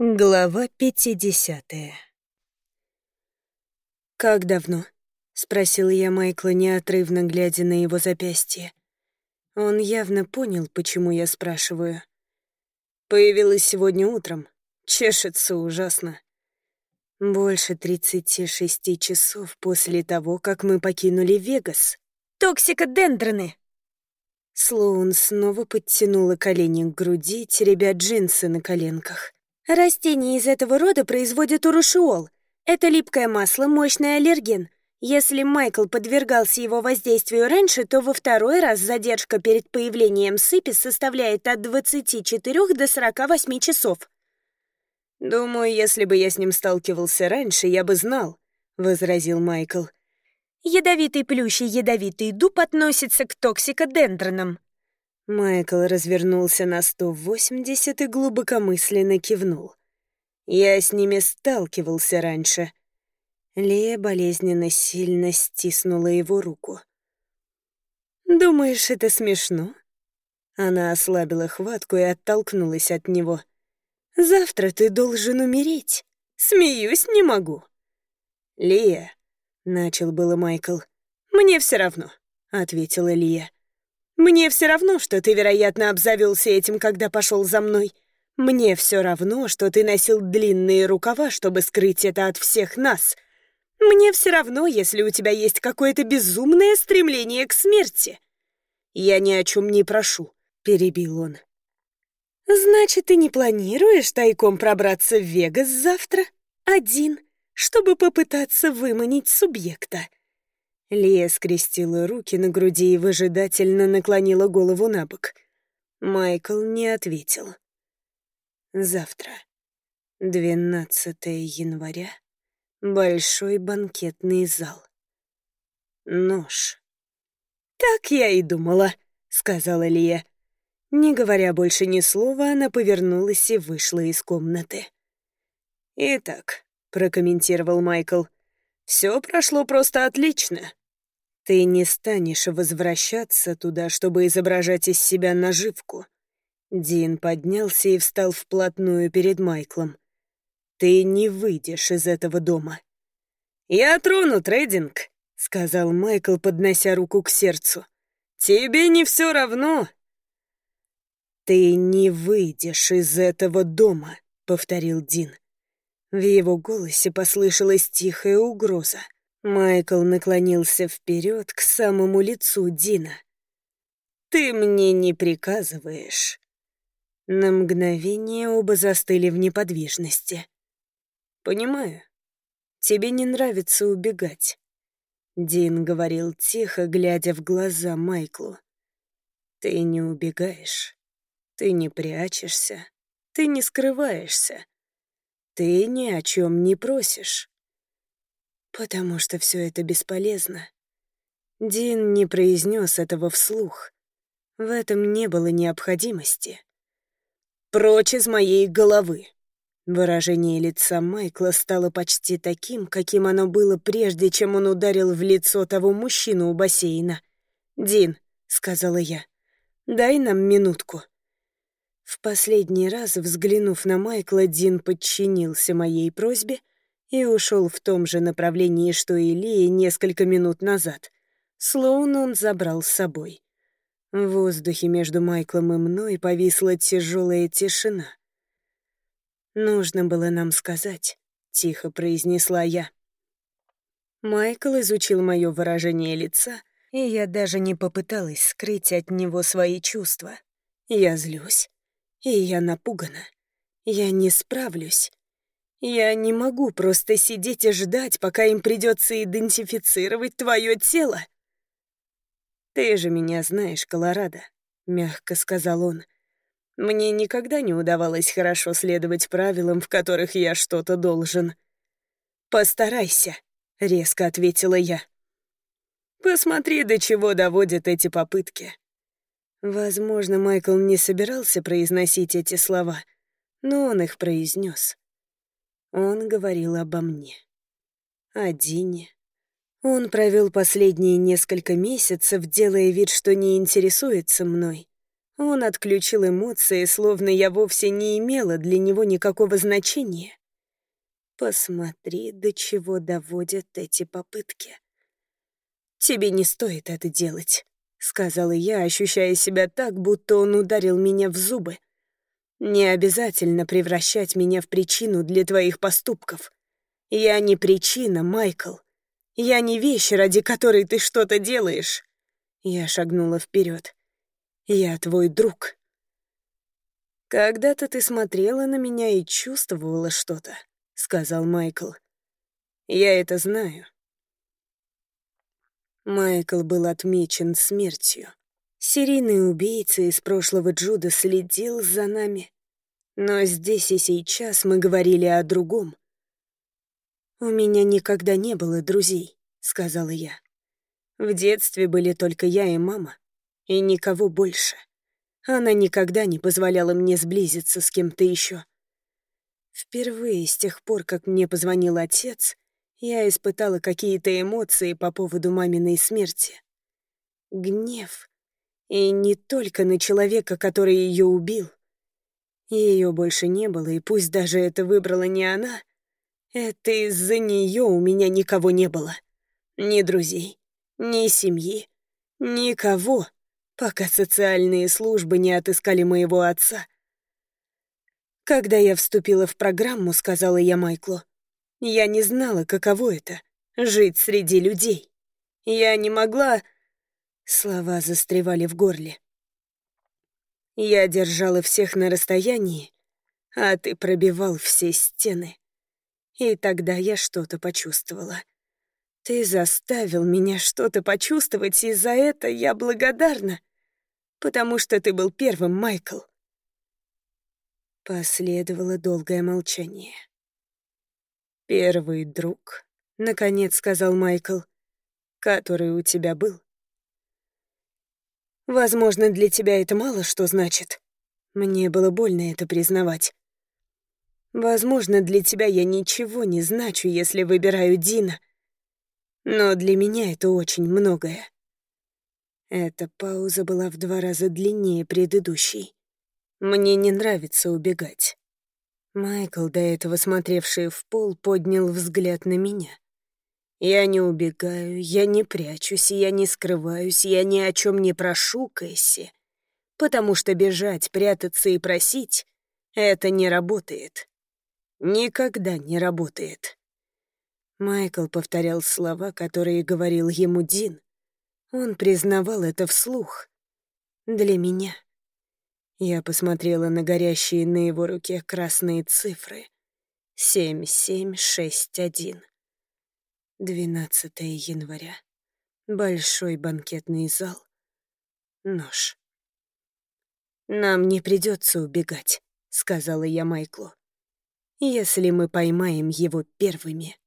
Глава пятидесятая «Как давно?» — спросила я Майкла, неотрывно глядя на его запястье. Он явно понял, почему я спрашиваю. «Появилась сегодня утром. Чешется ужасно. Больше тридцати шести часов после того, как мы покинули Вегас. Токсикодендроны!» Слоун снова подтянула колени к груди, теребя джинсы на коленках. Растения из этого рода производят урушиол. Это липкое масло, мощный аллерген. Если Майкл подвергался его воздействию раньше, то во второй раз задержка перед появлением сыпи составляет от 24 до 48 часов. «Думаю, если бы я с ним сталкивался раньше, я бы знал», — возразил Майкл. «Ядовитый плющ и ядовитый дуб относятся к токсикодендронам», Майкл развернулся на 180 и глубокомысленно кивнул. «Я с ними сталкивался раньше». Лея болезненно сильно стиснула его руку. «Думаешь, это смешно?» Она ослабила хватку и оттолкнулась от него. «Завтра ты должен умереть. Смеюсь, не могу». «Лия», — начал было Майкл. «Мне все равно», — ответила Лия. Мне все равно, что ты, вероятно, обзавелся этим, когда пошел за мной. Мне все равно, что ты носил длинные рукава, чтобы скрыть это от всех нас. Мне все равно, если у тебя есть какое-то безумное стремление к смерти. Я ни о чем не прошу, — перебил он. Значит, ты не планируешь тайком пробраться в Вегас завтра? Один, чтобы попытаться выманить субъекта. Лия скрестила руки на груди и выжидательно наклонила голову на бок. Майкл не ответил. Завтра, 12 января, большой банкетный зал. Нож. «Так я и думала», — сказала Лия. Не говоря больше ни слова, она повернулась и вышла из комнаты. «Итак», — прокомментировал Майкл, — «все прошло просто отлично. Ты не станешь возвращаться туда, чтобы изображать из себя наживку. Дин поднялся и встал вплотную перед Майклом. Ты не выйдешь из этого дома. «Я тронут, Рейдинг», — сказал Майкл, поднося руку к сердцу. «Тебе не все равно». «Ты не выйдешь из этого дома», — повторил Дин. В его голосе послышалась тихая угроза. Майкл наклонился вперед к самому лицу Дина. «Ты мне не приказываешь». На мгновение оба застыли в неподвижности. «Понимаю. Тебе не нравится убегать». Дин говорил тихо, глядя в глаза Майклу. «Ты не убегаешь. Ты не прячешься. Ты не скрываешься. Ты ни о чем не просишь. Потому что все это бесполезно. Дин не произнес этого вслух. В этом не было необходимости. «Прочь из моей головы!» Выражение лица Майкла стало почти таким, каким оно было прежде, чем он ударил в лицо того мужчину у бассейна. «Дин», — сказала я, — «дай нам минутку». В последний раз, взглянув на Майкла, Дин подчинился моей просьбе и ушел в том же направлении, что и Лия несколько минут назад. Слоун он забрал с собой. В воздухе между Майклом и мной повисла тяжелая тишина. «Нужно было нам сказать», — тихо произнесла я. Майкл изучил мое выражение лица, и я даже не попыталась скрыть от него свои чувства. Я злюсь, и я напугана. Я не справлюсь. Я не могу просто сидеть и ждать, пока им придется идентифицировать твое тело. Ты же меня знаешь, Колорадо, мягко сказал он. Мне никогда не удавалось хорошо следовать правилам, в которых я что-то должен. Постарайся, резко ответила я. Посмотри, до чего доводят эти попытки. Возможно, Майкл не собирался произносить эти слова, но он их произнес. Он говорил обо мне. О Дине. Он провел последние несколько месяцев, делая вид, что не интересуется мной. Он отключил эмоции, словно я вовсе не имела для него никакого значения. Посмотри, до чего доводят эти попытки. «Тебе не стоит это делать», — сказала я, ощущая себя так, будто он ударил меня в зубы. «Не обязательно превращать меня в причину для твоих поступков. Я не причина, Майкл. Я не вещь, ради которой ты что-то делаешь». Я шагнула вперед. «Я твой друг». «Когда-то ты смотрела на меня и чувствовала что-то», — сказал Майкл. «Я это знаю». Майкл был отмечен смертью. Серийный убийца из прошлого Джуда следил за нами. Но здесь и сейчас мы говорили о другом. «У меня никогда не было друзей», — сказала я. «В детстве были только я и мама, и никого больше. Она никогда не позволяла мне сблизиться с кем-то еще. Впервые с тех пор, как мне позвонил отец, я испытала какие-то эмоции по поводу маминой смерти. Гнев. И не только на человека, который ее убил. Ее больше не было, и пусть даже это выбрала не она, это из-за нее у меня никого не было. Ни друзей, ни семьи, никого, пока социальные службы не отыскали моего отца. Когда я вступила в программу, сказала я Майклу, я не знала, каково это — жить среди людей. Я не могла... Слова застревали в горле. Я держала всех на расстоянии, а ты пробивал все стены. И тогда я что-то почувствовала. Ты заставил меня что-то почувствовать, и за это я благодарна, потому что ты был первым, Майкл. Последовало долгое молчание. «Первый друг», — наконец сказал Майкл, — «который у тебя был». «Возможно, для тебя это мало что значит. Мне было больно это признавать. Возможно, для тебя я ничего не значу, если выбираю Дина. Но для меня это очень многое». Эта пауза была в два раза длиннее предыдущей. Мне не нравится убегать. Майкл, до этого смотревший в пол, поднял взгляд на меня. «Я не убегаю, я не прячусь, я не скрываюсь, я ни о чем не прошу, Кэсси, потому что бежать, прятаться и просить — это не работает. Никогда не работает». Майкл повторял слова, которые говорил ему Дин. Он признавал это вслух. Для меня. Я посмотрела на горящие на его руке красные цифры. Семь, семь, шесть, один. Двенадцатое января. Большой банкетный зал. Нож. «Нам не придется убегать», — сказала я Майклу. «Если мы поймаем его первыми».